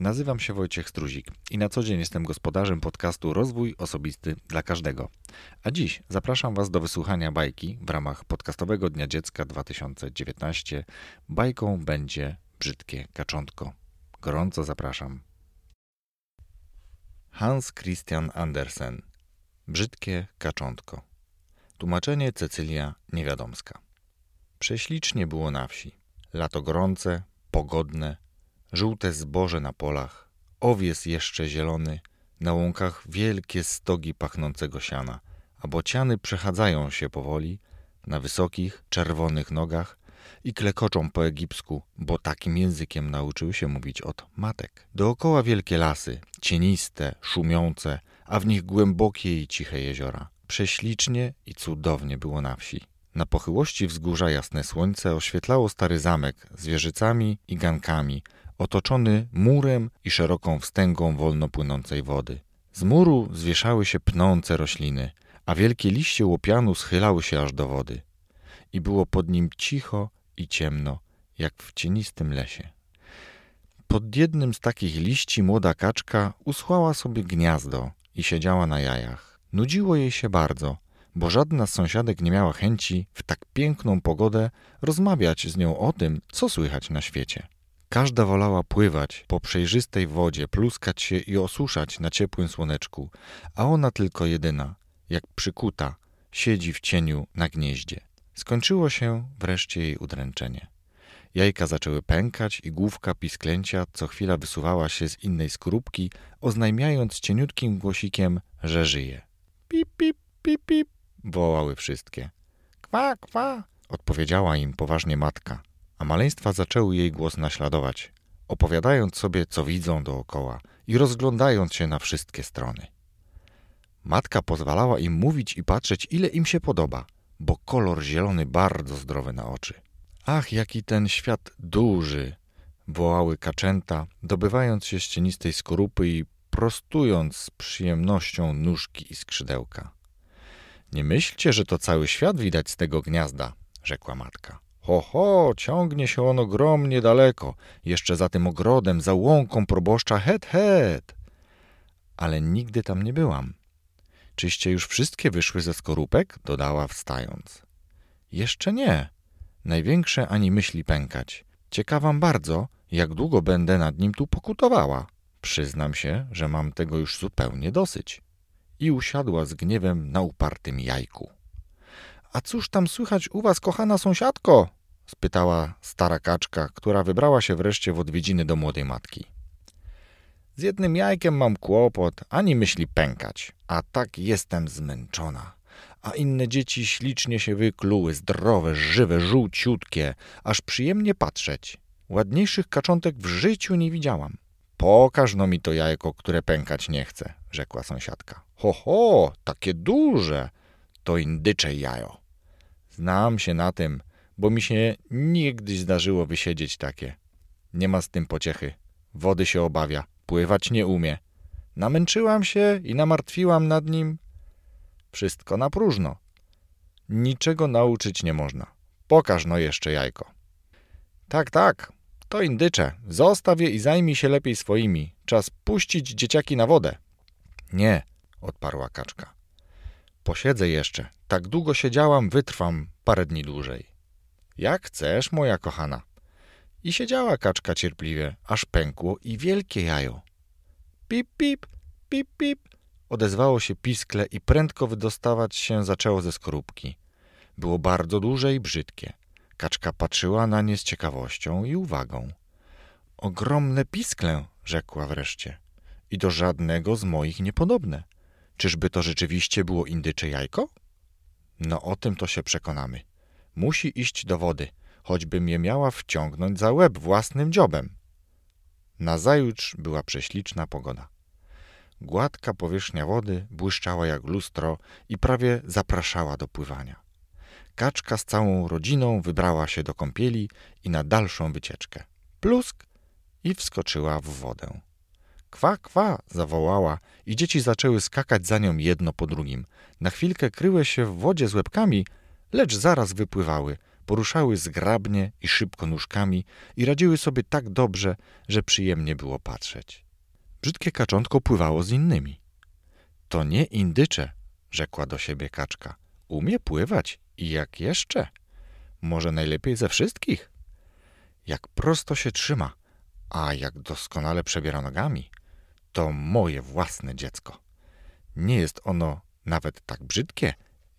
Nazywam się Wojciech Struzik i na co dzień jestem gospodarzem podcastu Rozwój Osobisty dla Każdego. A dziś zapraszam Was do wysłuchania bajki w ramach podcastowego Dnia Dziecka 2019. Bajką będzie Brzydkie Kaczątko. Gorąco zapraszam. Hans Christian Andersen Brzydkie Kaczątko Tłumaczenie Cecylia Niewiadomska Prześlicznie było na wsi. Lato gorące, pogodne, żółte zboże na polach, owies jeszcze zielony, na łąkach wielkie stogi pachnącego siana, a bociany przechadzają się powoli na wysokich, czerwonych nogach i klekoczą po egipsku, bo takim językiem nauczyły się mówić od matek. Dookoła wielkie lasy, cieniste, szumiące, a w nich głębokie i ciche jeziora. Prześlicznie i cudownie było na wsi. Na pochyłości wzgórza jasne słońce oświetlało stary zamek z wieżycami i gankami, otoczony murem i szeroką wstęgą wolno płynącej wody. Z muru zwieszały się pnące rośliny, a wielkie liście łopianu schylały się aż do wody. I było pod nim cicho i ciemno, jak w cienistym lesie. Pod jednym z takich liści młoda kaczka usłała sobie gniazdo i siedziała na jajach. Nudziło jej się bardzo, bo żadna z sąsiadek nie miała chęci w tak piękną pogodę rozmawiać z nią o tym, co słychać na świecie. Każda wolała pływać po przejrzystej wodzie, pluskać się i osuszać na ciepłym słoneczku, a ona tylko jedyna, jak przykuta, siedzi w cieniu na gnieździe. Skończyło się wreszcie jej udręczenie. Jajka zaczęły pękać i główka pisklęcia co chwila wysuwała się z innej skorupki, oznajmiając cieniutkim głosikiem, że żyje. Pip, pip, pip, pip, wołały wszystkie. Kwa, kwa, odpowiedziała im poważnie matka, a maleństwa zaczęły jej głos naśladować, opowiadając sobie, co widzą dookoła i rozglądając się na wszystkie strony. Matka pozwalała im mówić i patrzeć, ile im się podoba, bo kolor zielony bardzo zdrowy na oczy. Ach, jaki ten świat duży! wołały kaczęta, dobywając się z cienistej skorupy i prostując z przyjemnością nóżki i skrzydełka. Nie myślcie, że to cały świat widać z tego gniazda, rzekła matka. Ho, ho, ciągnie się on ogromnie daleko, jeszcze za tym ogrodem, za łąką proboszcza, het, het. Ale nigdy tam nie byłam. Czyście już wszystkie wyszły ze skorupek? dodała wstając. Jeszcze nie. Największe ani myśli pękać. Ciekawam bardzo, jak długo będę nad nim tu pokutowała. Przyznam się, że mam tego już zupełnie dosyć. I usiadła z gniewem na upartym jajku. A cóż tam słychać u was, kochana sąsiadko? Spytała stara kaczka, która wybrała się wreszcie w odwiedziny do młodej matki. Z jednym jajkiem mam kłopot, ani myśli pękać, a tak jestem zmęczona. A inne dzieci ślicznie się wykluły, zdrowe, żywe, żółciutkie, aż przyjemnie patrzeć. Ładniejszych kaczątek w życiu nie widziałam. Pokaż no mi to jajko, które pękać nie chce, rzekła sąsiadka. Ho, ho, takie duże, to indycze jajo. Znam się na tym, bo mi się niegdyś zdarzyło wysiedzieć takie. Nie ma z tym pociechy. Wody się obawia, pływać nie umie. Namęczyłam się i namartwiłam nad nim. Wszystko na próżno. Niczego nauczyć nie można. Pokaż no jeszcze jajko. Tak, tak, to indycze. Zostaw je i zajmij się lepiej swoimi. Czas puścić dzieciaki na wodę. Nie, odparła kaczka. Posiedzę jeszcze. Tak długo siedziałam, wytrwam parę dni dłużej. Jak chcesz, moja kochana. I siedziała kaczka cierpliwie, aż pękło i wielkie jajo. Pip, pip, pip, pip. Odezwało się piskle i prędko wydostawać się zaczęło ze skorupki. Było bardzo duże i brzydkie. Kaczka patrzyła na nie z ciekawością i uwagą. Ogromne piskle, rzekła wreszcie. I do żadnego z moich niepodobne. Czyżby to rzeczywiście było indycze jajko? No o tym to się przekonamy. Musi iść do wody, choćbym je miała wciągnąć za łeb własnym dziobem. Nazajutrz była prześliczna pogoda. Gładka powierzchnia wody błyszczała jak lustro i prawie zapraszała do pływania. Kaczka z całą rodziną wybrała się do kąpieli i na dalszą wycieczkę. Plusk i wskoczyła w wodę. Kwa, kwa, zawołała i dzieci zaczęły skakać za nią jedno po drugim. Na chwilkę kryły się w wodzie z łebkami, lecz zaraz wypływały, poruszały zgrabnie i szybko nóżkami i radziły sobie tak dobrze, że przyjemnie było patrzeć. Brzydkie kaczątko pływało z innymi. To nie indycze, rzekła do siebie kaczka. Umie pływać i jak jeszcze? Może najlepiej ze wszystkich? Jak prosto się trzyma, a jak doskonale przebiera nogami. To moje własne dziecko. Nie jest ono nawet tak brzydkie,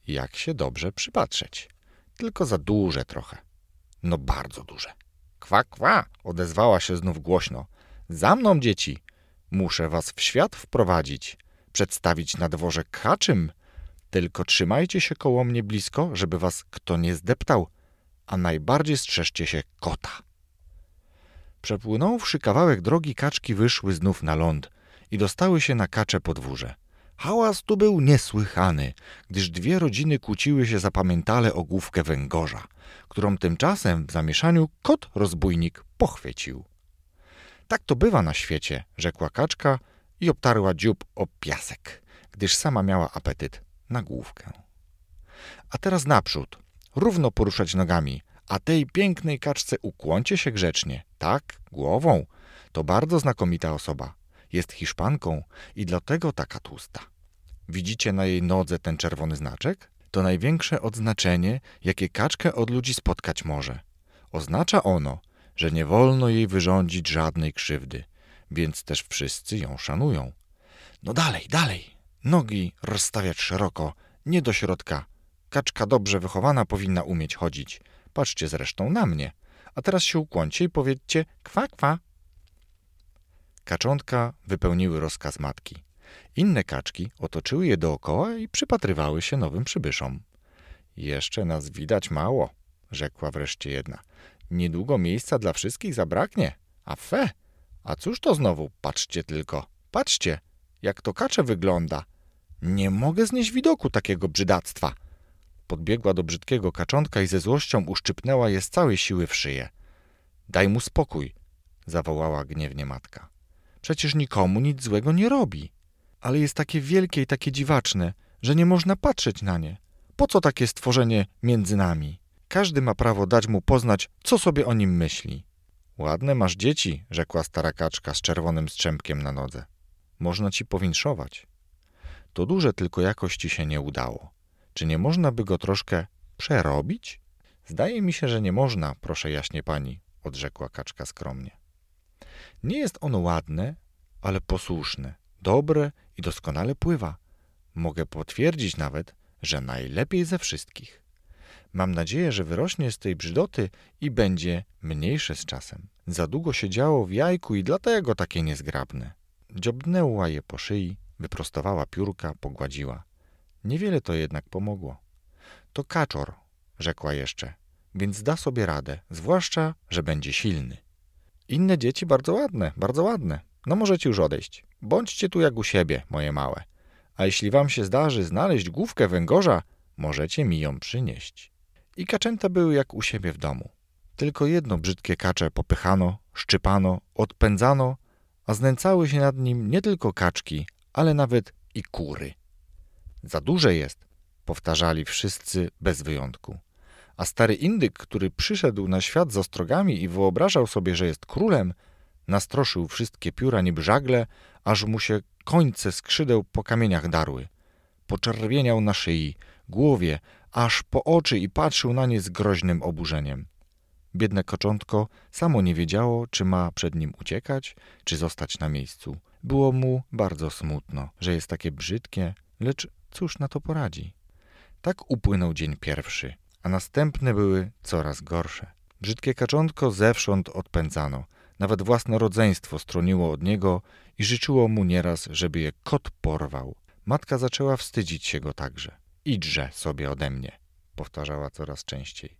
jak się dobrze przypatrzeć. Tylko za duże trochę. No bardzo duże. Kwa, kwa, odezwała się znów głośno. Za mną, dzieci. Muszę was w świat wprowadzić, przedstawić na dworze kaczym. Tylko trzymajcie się koło mnie blisko, żeby was kto nie zdeptał, a najbardziej strzeżcie się kota. Przepłynąwszy kawałek drogi, kaczki wyszły znów na ląd i dostały się na kacze podwórze. Hałas tu był niesłychany, gdyż dwie rodziny kłóciły się zapamiętale o główkę węgorza, którą tymczasem w zamieszaniu kot rozbójnik pochwycił. Tak to bywa na świecie, rzekła kaczka i obtarła dziób o piasek, gdyż sama miała apetyt na główkę. A teraz naprzód, równo poruszać nogami, a tej pięknej kaczce ukłoncie się grzecznie, tak, głową. To bardzo znakomita osoba. Jest Hiszpanką i dlatego taka tłusta. Widzicie na jej nodze ten czerwony znaczek? To największe odznaczenie, jakie kaczkę od ludzi spotkać może. Oznacza ono, że nie wolno jej wyrządzić żadnej krzywdy, więc też wszyscy ją szanują. No dalej, dalej. Nogi rozstawiać szeroko, nie do środka. Kaczka dobrze wychowana powinna umieć chodzić. Patrzcie zresztą na mnie. A teraz się ukłoncie i powiedzcie kwa, kwa. Kaczątka wypełniły rozkaz matki. Inne kaczki otoczyły je dookoła i przypatrywały się nowym przybyszom. Jeszcze nas widać mało, rzekła wreszcie jedna. Niedługo miejsca dla wszystkich zabraknie. A fe! A cóż to znowu? Patrzcie tylko. Patrzcie, jak to kacze wygląda. Nie mogę znieść widoku takiego brzydactwa. Podbiegła do brzydkiego kaczątka i ze złością uszczypnęła je z całej siły w szyję. Daj mu spokój, zawołała gniewnie matka. Przecież nikomu nic złego nie robi. Ale jest takie wielkie i takie dziwaczne, że nie można patrzeć na nie. Po co takie stworzenie między nami? Każdy ma prawo dać mu poznać, co sobie o nim myśli. Ładne masz dzieci, rzekła stara kaczka z czerwonym strzępkiem na nodze. Można ci powinszować. To duże tylko jakoś ci się nie udało. Czy nie można by go troszkę przerobić? Zdaje mi się, że nie można, proszę jaśnie pani, odrzekła kaczka skromnie. Nie jest ono ładne, ale posłuszne, dobre i doskonale pływa. Mogę potwierdzić nawet, że najlepiej ze wszystkich. Mam nadzieję, że wyrośnie z tej brzydoty i będzie mniejsze z czasem. Za długo siedziało w jajku i dlatego takie niezgrabne. Dziobnęła je po szyi, wyprostowała piórka, pogładziła. Niewiele to jednak pomogło. To kaczor, rzekła jeszcze, więc da sobie radę, zwłaszcza, że będzie silny. Inne dzieci bardzo ładne, bardzo ładne. No możecie już odejść. Bądźcie tu jak u siebie, moje małe. A jeśli wam się zdarzy znaleźć główkę węgorza, możecie mi ją przynieść. I kaczęta były jak u siebie w domu. Tylko jedno brzydkie kacze popychano, szczypano, odpędzano, a znęcały się nad nim nie tylko kaczki, ale nawet i kury. Za duże jest, powtarzali wszyscy bez wyjątku. A stary indyk, który przyszedł na świat z ostrogami i wyobrażał sobie, że jest królem, nastroszył wszystkie pióra niby żagle, aż mu się końce skrzydeł po kamieniach darły. Poczerwieniał na szyi, głowie, aż po oczy i patrzył na nie z groźnym oburzeniem. Biedne koczątko samo nie wiedziało, czy ma przed nim uciekać, czy zostać na miejscu. Było mu bardzo smutno, że jest takie brzydkie, lecz cóż na to poradzi. Tak upłynął dzień pierwszy, a następne były coraz gorsze. Brzydkie kaczątko zewsząd odpędzano. Nawet własne rodzeństwo stroniło od niego i życzyło mu nieraz, żeby je kot porwał. Matka zaczęła wstydzić się go także. Idźże sobie ode mnie, powtarzała coraz częściej.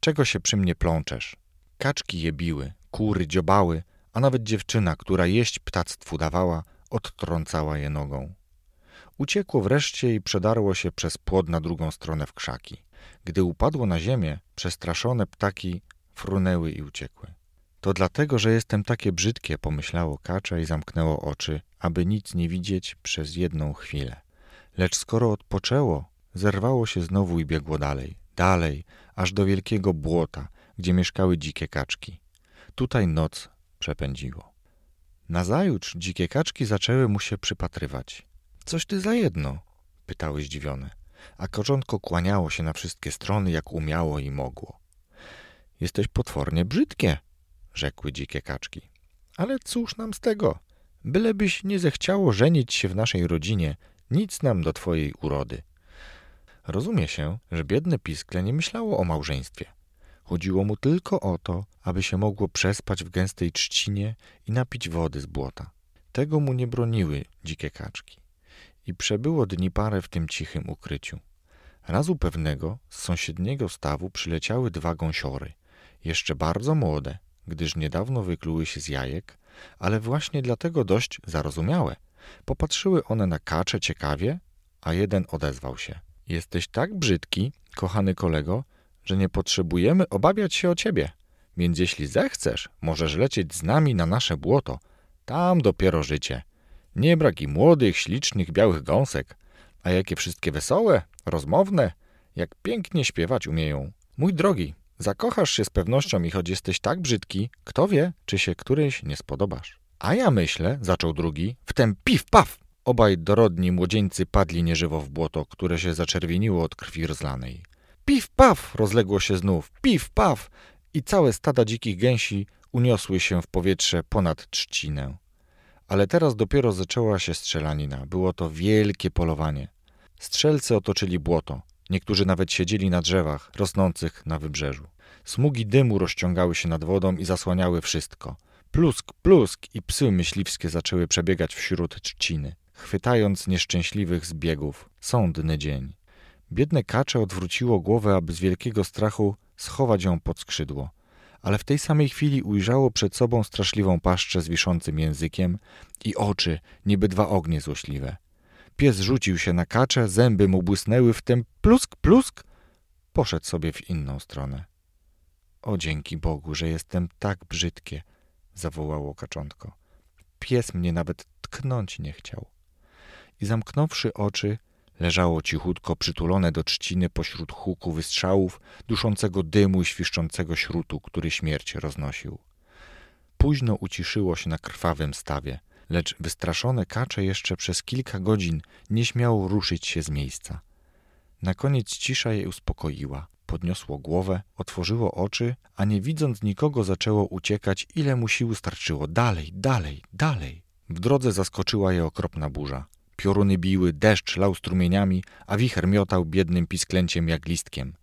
Czego się przy mnie plączesz? Kaczki je biły, kury dziobały, a nawet dziewczyna, która jeść ptactwu dawała, odtrącała je nogą. Uciekło wreszcie i przedarło się przez płod na drugą stronę w krzaki. Gdy upadło na ziemię, przestraszone ptaki frunęły i uciekły. To dlatego, że jestem takie brzydkie, pomyślało kacze i zamknęło oczy, aby nic nie widzieć przez jedną chwilę. Lecz skoro odpoczęło, zerwało się znowu i biegło dalej, dalej, aż do wielkiego błota, gdzie mieszkały dzikie kaczki. Tutaj noc przepędziło. Nazajutrz dzikie kaczki zaczęły mu się przypatrywać. Coś ty za jedno? pytały zdziwione, a korzątko kłaniało się na wszystkie strony, jak umiało i mogło. Jesteś potwornie brzydkie, rzekły dzikie kaczki. Ale cóż nam z tego? Bylebyś nie zechciało żenić się w naszej rodzinie, nic nam do twojej urody. Rozumie się, że biedne piskle nie myślało o małżeństwie. Chodziło mu tylko o to, aby się mogło przespać w gęstej trzcinie i napić wody z błota. Tego mu nie broniły dzikie kaczki. I przebyło dni parę w tym cichym ukryciu. Razu pewnego z sąsiedniego stawu przyleciały dwa gąsiory, jeszcze bardzo młode, gdyż niedawno wykluły się z jajek, ale właśnie dlatego dość zarozumiałe. Popatrzyły one na kacze ciekawie, a jeden odezwał się. Jesteś tak brzydki, kochany kolego, że nie potrzebujemy obawiać się o ciebie. Więc jeśli zechcesz, możesz lecieć z nami na nasze błoto. Tam dopiero życie. Nie brak i młodych, ślicznych, białych gąsek. A jakie wszystkie wesołe, rozmowne, jak pięknie śpiewać umieją. Mój drogi, zakochasz się z pewnością i choć jesteś tak brzydki, kto wie, czy się któryś nie spodobasz. A ja myślę, zaczął drugi, wtem pif paf! Obaj dorodni młodzieńcy padli nieżywo w błoto, które się zaczerwieniło od krwi rozlanej. Pif paf! rozległo się znów, pif paf! I całe stada dzikich gęsi uniosły się w powietrze ponad trzcinę. Ale teraz dopiero zaczęła się strzelanina. Było to wielkie polowanie. Strzelcy otoczyli błoto. Niektórzy nawet siedzieli na drzewach rosnących na wybrzeżu. Smugi dymu rozciągały się nad wodą i zasłaniały wszystko. Plusk, plusk i psy myśliwskie zaczęły przebiegać wśród trzciny, chwytając nieszczęśliwych z biegów. Sądny dzień. Biedne kacze odwróciło głowę, aby z wielkiego strachu schować ją pod skrzydło. Ale w tej samej chwili ujrzało przed sobą straszliwą paszczę z wiszącym językiem i oczy, niby dwa ognie złośliwe. Pies rzucił się na kacze, zęby mu błysnęły, wtem plusk, plusk, poszedł sobie w inną stronę. O dzięki Bogu, że jestem tak brzydkie, zawołało kaczątko. Pies mnie nawet tknąć nie chciał. I zamknąwszy oczy, leżało cichutko przytulone do trzciny pośród huku wystrzałów, duszącego dymu i świszczącego śrutu, który śmierć roznosił. Późno uciszyło się na krwawym stawie, lecz wystraszone kacze jeszcze przez kilka godzin nie śmiało ruszyć się z miejsca. Na koniec cisza je uspokoiła. Podniosło głowę, otworzyło oczy, a nie widząc nikogo zaczęło uciekać, ile mu sił starczyło. Dalej, dalej, dalej. W drodze zaskoczyła je okropna burza. Pioruny biły, deszcz lał strumieniami, a wicher miotał biednym pisklęciem jak listkiem.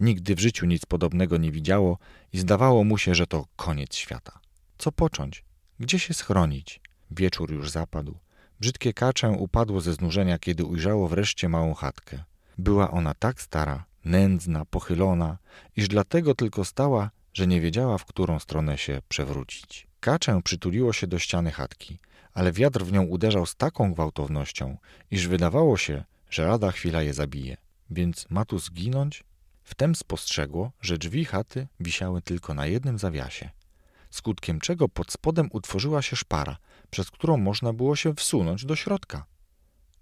Nigdy w życiu nic podobnego nie widziało i zdawało mu się, że to koniec świata. Co począć? Gdzie się schronić? Wieczór już zapadł. Brzydkie kaczę upadło ze znużenia, kiedy ujrzało wreszcie małą chatkę. Była ona tak stara, nędzna, pochylona, iż dlatego tylko stała, że nie wiedziała, w którą stronę się przewrócić. Kaczę przytuliło się do ściany chatki, ale wiatr w nią uderzał z taką gwałtownością, iż wydawało się, że lada chwila je zabije. Więc ma tu zginąć? Wtem spostrzegło, że drzwi chaty wisiały tylko na jednym zawiasie, skutkiem czego pod spodem utworzyła się szpara, przez którą można było się wsunąć do środka.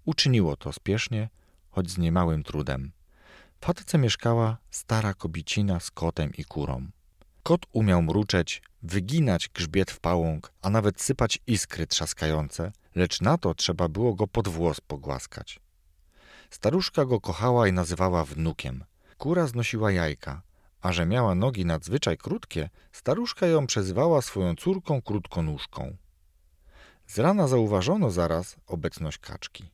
Uczyniło to spiesznie, choć z niemałym trudem. W chatce mieszkała stara kobicina z kotem i kurą. Kot umiał mruczeć, wyginać grzbiet w pałąk, a nawet sypać iskry trzaskające, lecz na to trzeba było go pod włos pogłaskać. Staruszka go kochała i nazywała wnukiem. Kura znosiła jajka, a że miała nogi nadzwyczaj krótkie, staruszka ją przezywała swoją córką krótkonóżką. Z rana zauważono zaraz obecność kaczki.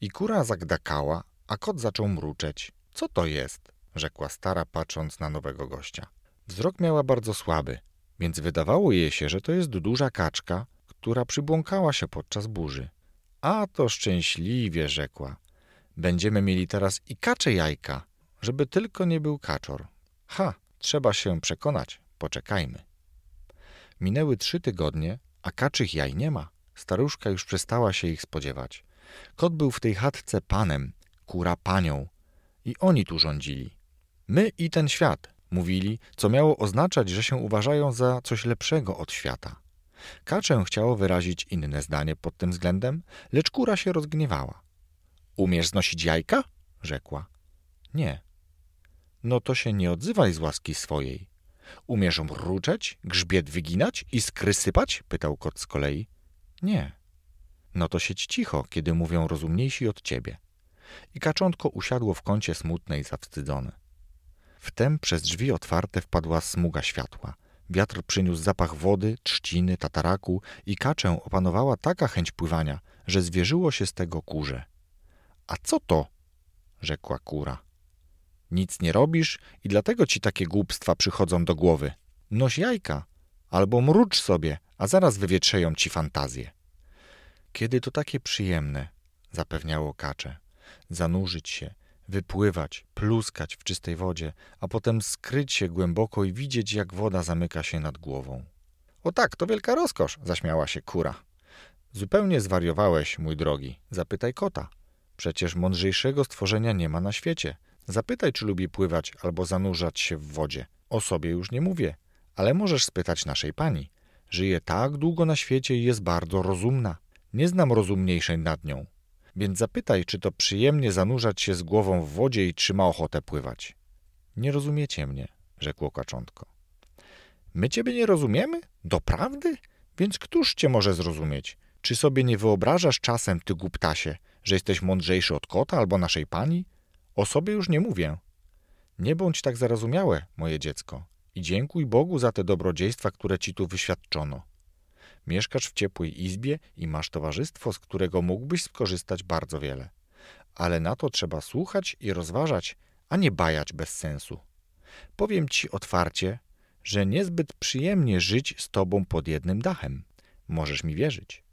I kura zagdakała, a kot zaczął mruczeć. Co to jest? rzekła stara, patrząc na nowego gościa. Wzrok miała bardzo słaby, więc wydawało jej się, że to jest duża kaczka, która przybłąkała się podczas burzy. A to szczęśliwie, rzekła. Będziemy mieli teraz i kacze jajka, żeby tylko nie był kaczor. Ha, trzeba się przekonać, poczekajmy. Minęły trzy tygodnie, a kaczych jaj nie ma. Staruszka już przestała się ich spodziewać. Kot był w tej chatce panem, kura panią i oni tu rządzili. My i ten świat, mówili, co miało oznaczać, że się uważają za coś lepszego od świata. Kaczę chciało wyrazić inne zdanie pod tym względem, lecz kura się rozgniewała. Umiesz znosić jajka? rzekła. Nie. No to się nie odzywaj z łaski swojej. Umiesz mruczeć, grzbiet wyginać i skry sypać? pytał kot z kolei. Nie. No to siedź cicho, kiedy mówią rozumniejsi od ciebie. I kaczątko usiadło w kącie smutne i zawstydzone. Wtem przez drzwi otwarte wpadła smuga światła. Wiatr przyniósł zapach wody, trzciny, tataraku i kaczę opanowała taka chęć pływania, że zwierzyło się z tego kurze. A co to? rzekła kura. Nic nie robisz i dlatego ci takie głupstwa przychodzą do głowy. Noś jajka, albo mrucz sobie, a zaraz wywietrzeją ci fantazję. Kiedy to takie przyjemne, zapewniało kacze, zanurzyć się, wypływać, pluskać w czystej wodzie, a potem skryć się głęboko i widzieć, jak woda zamyka się nad głową. O tak, to wielka rozkosz, zaśmiała się kura. Zupełnie zwariowałeś, mój drogi, zapytaj kota. Przecież mądrzejszego stworzenia nie ma na świecie. Zapytaj, czy lubi pływać albo zanurzać się w wodzie. O sobie już nie mówię, ale możesz spytać naszej pani. Żyje tak długo na świecie i jest bardzo rozumna. Nie znam rozumniejszej nad nią. Więc zapytaj, czy to przyjemnie zanurzać się z głową w wodzie i czy ma ochotę pływać. Nie rozumiecie mnie, rzekło kaczątko. My ciebie nie rozumiemy? Doprawdy? Więc któż cię może zrozumieć? Czy sobie nie wyobrażasz czasem, ty głuptasie, że jesteś mądrzejszy od kota albo naszej pani? O sobie już nie mówię. Nie bądź tak zarozumiałe, moje dziecko, i dziękuj Bogu za te dobrodziejstwa, które ci tu wyświadczono. Mieszkasz w ciepłej izbie i masz towarzystwo, z którego mógłbyś skorzystać bardzo wiele. Ale na to trzeba słuchać i rozważać, a nie bajać bez sensu. Powiem ci otwarcie, że niezbyt przyjemnie żyć z tobą pod jednym dachem. Możesz mi wierzyć.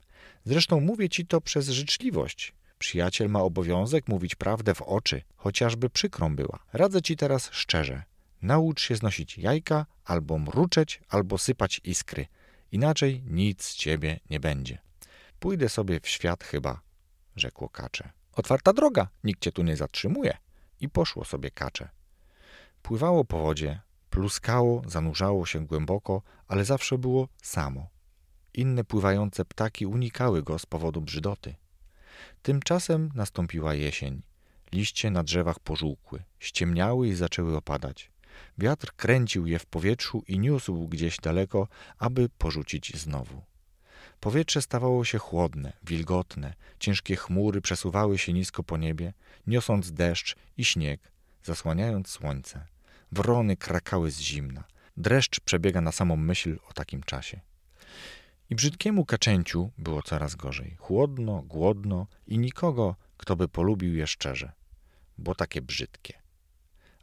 Zresztą mówię ci to przez życzliwość. Przyjaciel ma obowiązek mówić prawdę w oczy, chociażby przykrą była. Radzę ci teraz szczerze. Naucz się znosić jajka, albo mruczeć, albo sypać iskry. Inaczej nic z ciebie nie będzie. Pójdę sobie w świat chyba, rzekło kacze. Otwarta droga, nikt cię tu nie zatrzymuje. I poszło sobie kacze. Pływało po wodzie, pluskało, zanurzało się głęboko, ale zawsze było samo. Inne pływające ptaki unikały go z powodu brzydoty. Tymczasem nastąpiła jesień. Liście na drzewach pożółkły, ściemniały i zaczęły opadać. Wiatr kręcił je w powietrzu i niósł gdzieś daleko, aby porzucić znowu. Powietrze stawało się chłodne, wilgotne, ciężkie chmury przesuwały się nisko po niebie, niosąc deszcz i śnieg, zasłaniając słońce. Wrony krakały z zimna. Dreszcz przebiega na samą myśl o takim czasie. I brzydkiemu kaczęciu było coraz gorzej. Chłodno, głodno i nikogo, kto by polubił je szczerze. Bo takie brzydkie.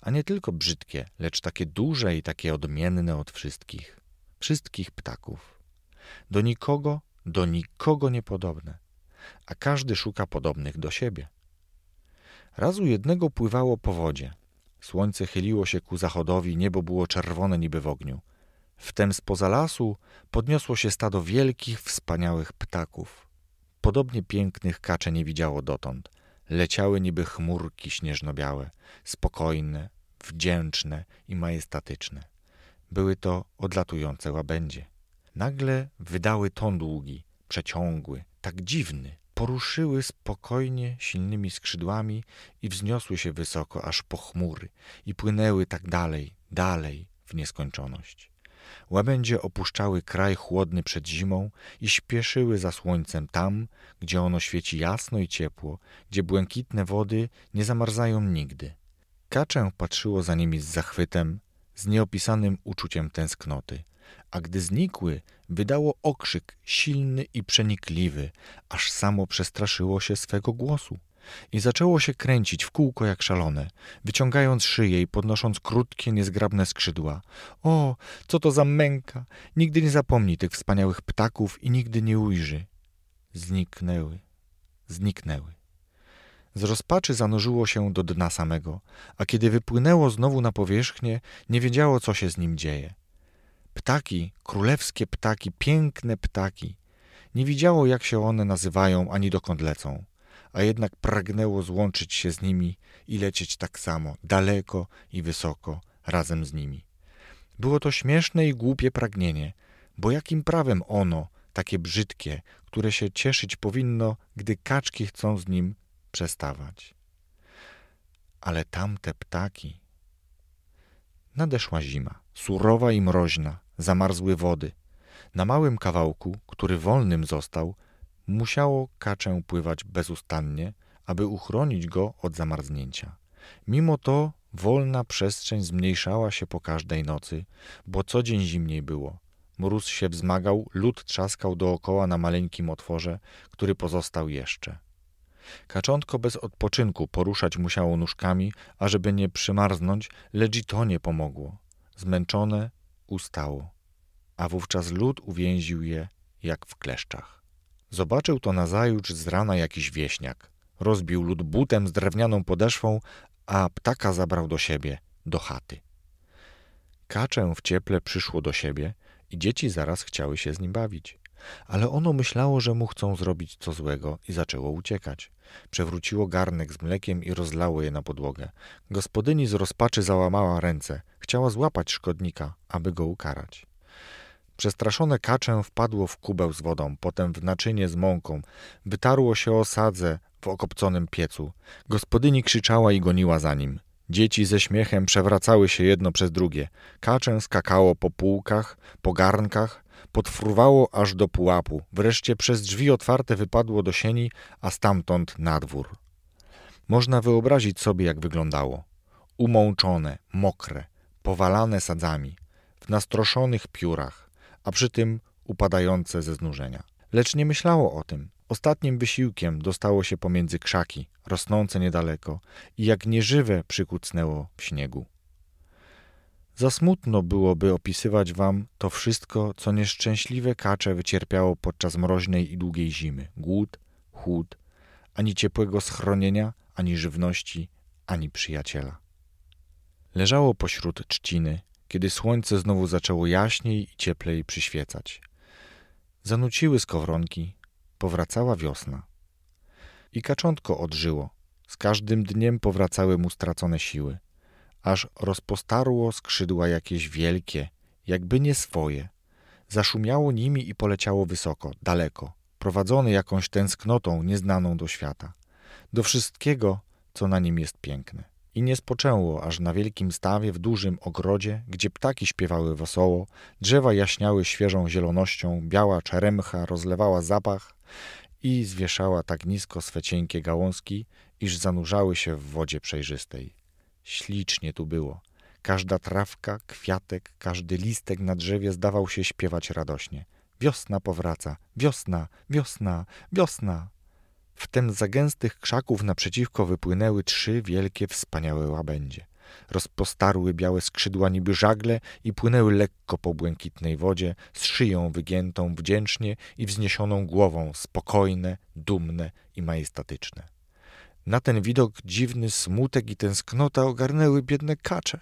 A nie tylko brzydkie, lecz takie duże i takie odmienne od wszystkich. Wszystkich ptaków. Do nikogo, do nikogo niepodobne. A każdy szuka podobnych do siebie. Razu jednego pływało po wodzie. Słońce chyliło się ku zachodowi, niebo było czerwone niby w ogniu. Wtem spoza lasu podniosło się stado wielkich, wspaniałych ptaków. Podobnie pięknych kacze nie widziało dotąd. Leciały niby chmurki śnieżno-białe, spokojne, wdzięczne i majestatyczne. Były to odlatujące łabędzie. Nagle wydały ton długi, przeciągły, tak dziwny. Poruszyły spokojnie silnymi skrzydłami i wzniosły się wysoko, aż po chmury i płynęły tak dalej, dalej w nieskończoność. Łabędzie opuszczały kraj chłodny przed zimą i śpieszyły za słońcem tam, gdzie ono świeci jasno i ciepło, gdzie błękitne wody nie zamarzają nigdy. Kaczę patrzyło za nimi z zachwytem, z nieopisanym uczuciem tęsknoty, a gdy znikły, wydało okrzyk silny i przenikliwy, aż samo przestraszyło się swego głosu i zaczęło się kręcić w kółko jak szalone, wyciągając szyję i podnosząc krótkie, niezgrabne skrzydła. O, co to za męka! Nigdy nie zapomni tych wspaniałych ptaków i nigdy nie ujrzy. Zniknęły, zniknęły. Z rozpaczy zanurzyło się do dna samego, a kiedy wypłynęło znowu na powierzchnię, nie wiedziało, co się z nim dzieje. Ptaki, królewskie ptaki, piękne ptaki. Nie widziało, jak się one nazywają, ani dokąd lecą a jednak pragnęło złączyć się z nimi i lecieć tak samo, daleko i wysoko, razem z nimi. Było to śmieszne i głupie pragnienie, bo jakim prawem ono, takie brzydkie, które się cieszyć powinno, gdy kaczki chcą z nim przestawać. Ale tamte ptaki, Nadeszła zima, surowa i mroźna, zamarzły wody. Na małym kawałku, który wolnym został, musiało kaczę pływać bezustannie, aby uchronić go od zamarznięcia. Mimo to wolna przestrzeń zmniejszała się po każdej nocy, bo co dzień zimniej było. Mróz się wzmagał, lód trzaskał dookoła na maleńkim otworze, który pozostał jeszcze. Kaczątko bez odpoczynku poruszać musiało nóżkami, ażeby nie przymarznąć, lecz i to nie pomogło. Zmęczone ustało, a wówczas lód uwięził je jak w kleszczach. Zobaczył to nazajutrz z rana jakiś wieśniak. Rozbił lód butem z drewnianą podeszwą, a ptaka zabrał do siebie, do chaty. Kaczę w cieple przyszło do siebie i dzieci zaraz chciały się z nim bawić. Ale ono myślało, że mu chcą zrobić co złego i zaczęło uciekać. Przewróciło garnek z mlekiem i rozlało je na podłogę. Gospodyni z rozpaczy załamała ręce. Chciała złapać szkodnika, aby go ukarać. Przestraszone kaczę wpadło w kubeł z wodą, potem w naczynie z mąką. Wytarło się o sadzę w okopconym piecu. Gospodyni krzyczała i goniła za nim. Dzieci ze śmiechem przewracały się jedno przez drugie. Kaczę skakało po półkach, po garnkach, podfruwało aż do pułapu. Wreszcie przez drzwi otwarte wypadło do sieni, a stamtąd na dwór. Można wyobrazić sobie, jak wyglądało. Umączone, mokre, powalane sadzami, w nastroszonych piórach, a przy tym upadające ze znużenia. Lecz nie myślało o tym. Ostatnim wysiłkiem dostało się pomiędzy krzaki, rosnące niedaleko, i jak nieżywe przykucnęło w śniegu. Za smutno byłoby opisywać wam to wszystko, co nieszczęśliwe kacze wycierpiało podczas mroźnej i długiej zimy. Głód, chłód, ani ciepłego schronienia, ani żywności, ani przyjaciela. Leżało pośród trzciny, kiedy słońce znowu zaczęło jaśniej i cieplej przyświecać. Zanuciły skowronki, powracała wiosna. I kaczątko odżyło. Z każdym dniem powracały mu stracone siły aż rozpostarło skrzydła jakieś wielkie, jakby nie swoje. Zaszumiało nimi i poleciało wysoko, daleko, prowadzone jakąś tęsknotą nieznaną do świata, do wszystkiego, co na nim jest piękne. I nie spoczęło aż na wielkim stawie w dużym ogrodzie, gdzie ptaki śpiewały wesoło, drzewa jaśniały świeżą zielonością, biała czeremcha rozlewała zapach i zwieszała tak nisko swe cienkie gałązki, iż zanurzały się w wodzie przejrzystej. Ślicznie tu było. Każda trawka, kwiatek, każdy listek na drzewie zdawał się śpiewać radośnie. Wiosna powraca, wiosna, wiosna, wiosna. Wtem za gęstych krzaków naprzeciwko wypłynęły trzy wielkie, wspaniałe łabędzie. Rozpostarły białe skrzydła niby żagle i płynęły lekko po błękitnej wodzie, z szyją wygiętą wdzięcznie i wzniesioną głową, spokojne, dumne i majestatyczne. Na ten widok dziwny smutek i tęsknota ogarnęły biedne kacze.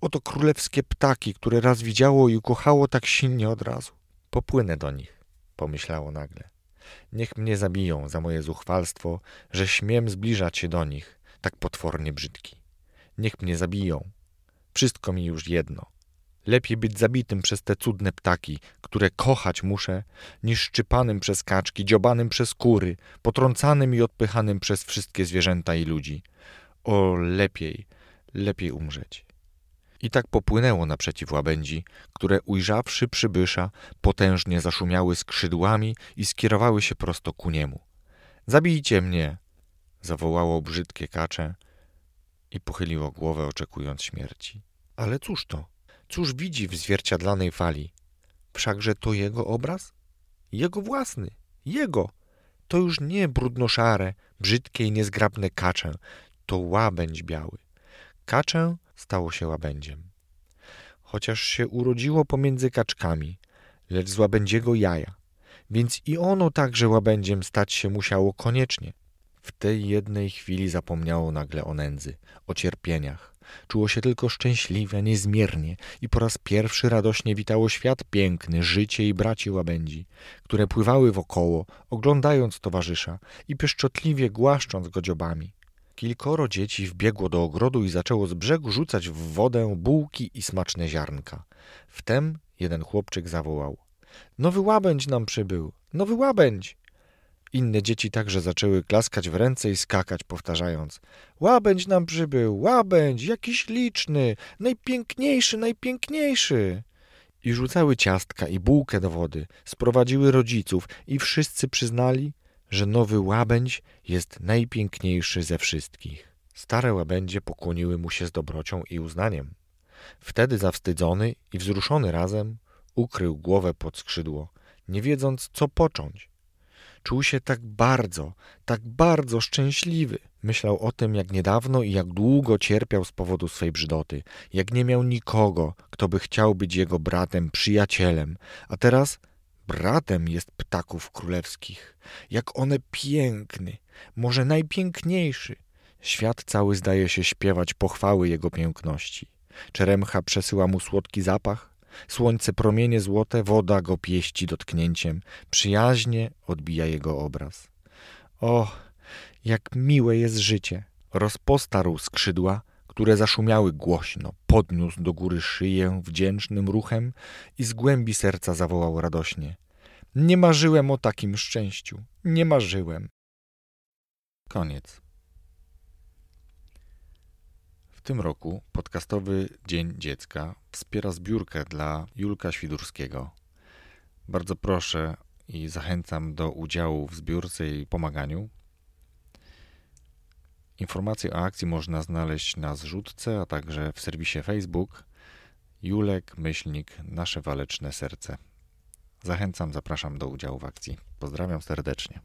Oto królewskie ptaki, które raz widziało i ukochało tak silnie od razu. Popłynę do nich, pomyślało nagle. Niech mnie zabiją za moje zuchwalstwo, że śmiem zbliżać się do nich, tak potwornie brzydki. Niech mnie zabiją. Wszystko mi już jedno. Lepiej być zabitym przez te cudne ptaki, które kochać muszę, niż szczypanym przez kaczki, dziobanym przez kury, potrącanym i odpychanym przez wszystkie zwierzęta i ludzi. O, lepiej, lepiej umrzeć. I tak popłynęło naprzeciw łabędzi, które ujrzawszy przybysza, potężnie zaszumiały skrzydłami i skierowały się prosto ku niemu. Zabijcie mnie! zawołało brzydkie kacze i pochyliło głowę, oczekując śmierci. Ale cóż to? Cóż widzi w zwierciadlanej fali? Wszakże to jego obraz? Jego własny, jego. To już nie brudno-szare, brzydkie i niezgrabne kaczę, to łabędź biały. Kaczę stało się łabędziem. Chociaż się urodziło pomiędzy kaczkami, lecz z łabędziego jaja, więc i ono także łabędziem stać się musiało koniecznie. W tej jednej chwili zapomniało nagle o nędzy, o cierpieniach, Czuło się tylko szczęśliwe, niezmiernie i po raz pierwszy radośnie witało świat piękny, życie i braci łabędzi, które pływały wokoło, oglądając towarzysza i pieszczotliwie głaszcząc go dziobami. Kilkoro dzieci wbiegło do ogrodu i zaczęło z brzegu rzucać w wodę bułki i smaczne ziarnka. Wtem jeden chłopczyk zawołał. Nowy łabędź nam przybył! Nowy łabędź! Inne dzieci także zaczęły klaskać w ręce i skakać, powtarzając: Łabędź nam przybył, łabędź, jakiś liczny, najpiękniejszy, najpiękniejszy. I rzucały ciastka i bułkę do wody, sprowadziły rodziców i wszyscy przyznali, że nowy łabędź jest najpiękniejszy ze wszystkich. Stare łabędzie pokłoniły mu się z dobrocią i uznaniem. Wtedy zawstydzony i wzruszony razem ukrył głowę pod skrzydło, nie wiedząc co począć. Czuł się tak bardzo, tak bardzo szczęśliwy. Myślał o tym, jak niedawno i jak długo cierpiał z powodu swej brzydoty, jak nie miał nikogo, kto by chciał być jego bratem, przyjacielem, a teraz bratem jest ptaków królewskich. Jak one piękny, może najpiękniejszy. Świat cały zdaje się śpiewać pochwały jego piękności. Czeremcha przesyła mu słodki zapach, Słońce promienie złote, woda go pieści dotknięciem, przyjaźnie odbija jego obraz. O, jak miłe jest życie! Rozpostarł skrzydła, które zaszumiały głośno, podniósł do góry szyję wdzięcznym ruchem i z głębi serca zawołał radośnie. Nie marzyłem o takim szczęściu, nie marzyłem. Koniec tym roku podcastowy Dzień Dziecka wspiera zbiórkę dla Julka Świdurskiego. Bardzo proszę i zachęcam do udziału w zbiórce i pomaganiu. Informacje o akcji można znaleźć na zrzutce, a także w serwisie Facebook Julek Myślnik Nasze Waleczne Serce. Zachęcam, zapraszam do udziału w akcji. Pozdrawiam serdecznie.